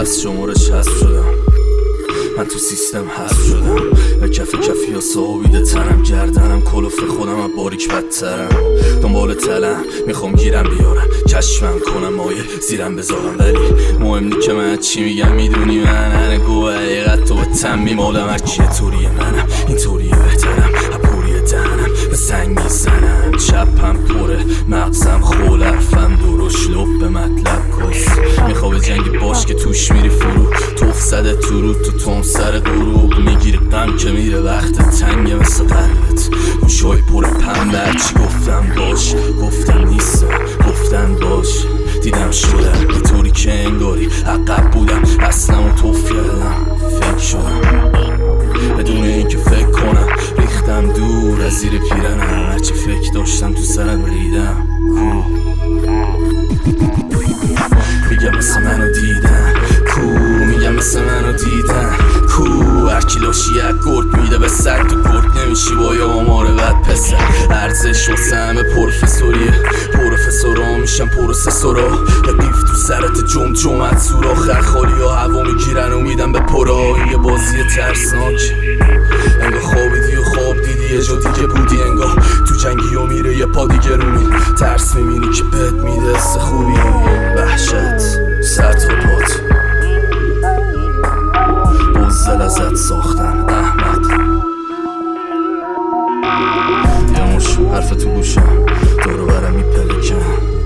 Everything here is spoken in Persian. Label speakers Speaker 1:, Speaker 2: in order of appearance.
Speaker 1: هست شمارش هست شدم. من تو سیستم هست شدم. و کف کفی ها صابیده تنم گردنم کلوف خودم از باریک بدترم. دنبال تلم. می‌خوام گیرم بیارم. کشفم کنم مایه. زیرم بذارم. ولی مهم نی که من چی میگم. می‌دونی من هنه گو حقیقت تو به تم میمالم. هر کیه طوریه منم. این مغزم خول حرفم درش لب به مطلب کس. می‌خواه جنگی باش که توش میری فرو. توف زده تو رو تو تون سر غروب. می‌گیری غم که میره وقت تنگ مثل قلبت. گوشای پر پنبه چی گفتم باش؟ گفتم نیستم گفتن باش. دیدم شدم. یه طوری که انگاری عقب بودم. اصلا و توف کردم. فکر شدم. نمیشی با یا آمار بد پسر. ارزش واسه همه پروفسوریه. پروفسورا میشن پروسسورا. قیف تو سرت جم جمعت سورا خرخالی ها هوا می‌گیرن و میدن به پرا. یه بازی ترسناک. انگاه خوابیدی و خواب دیدی. یه جا دیگه بودی انگاه تو جنگی و میره یه پا دیگه رو می. ترس می‌بینی که بهت میده خوبی. وحشت. سر تا پات. بزدل ازت ساختن. حرف تو گوشم دورو برم میپلکم